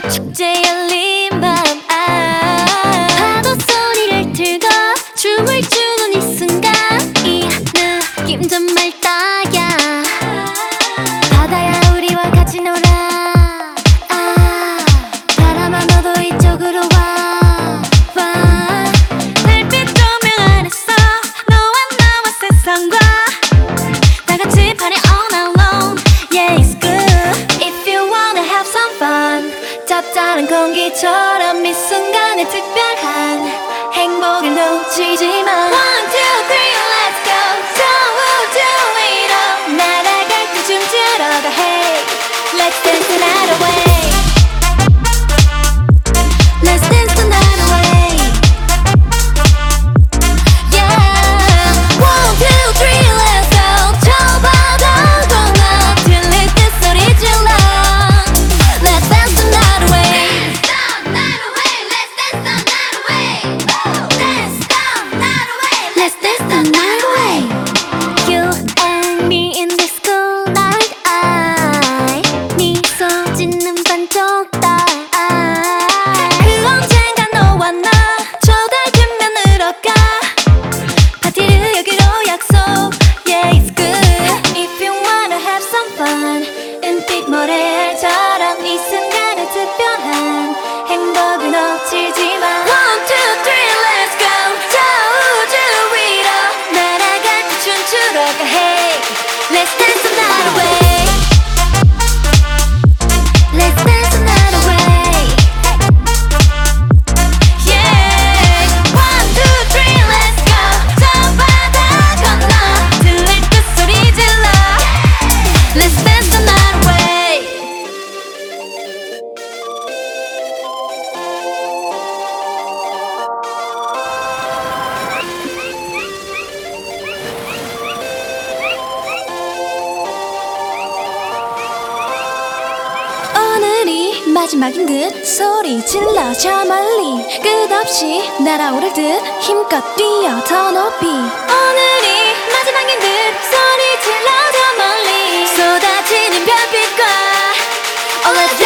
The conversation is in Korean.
축제야 그처럼 이 순간의 특별한 행복을 놓치지 마지막인 듯. 소리 질러 저 멀리. 끝없이 날아오를 듯. 힘껏 뛰어 더 높이. 오늘이 마지막인 듯. 소리 질러 저 멀리. 쏟아지는 별빛과 올라가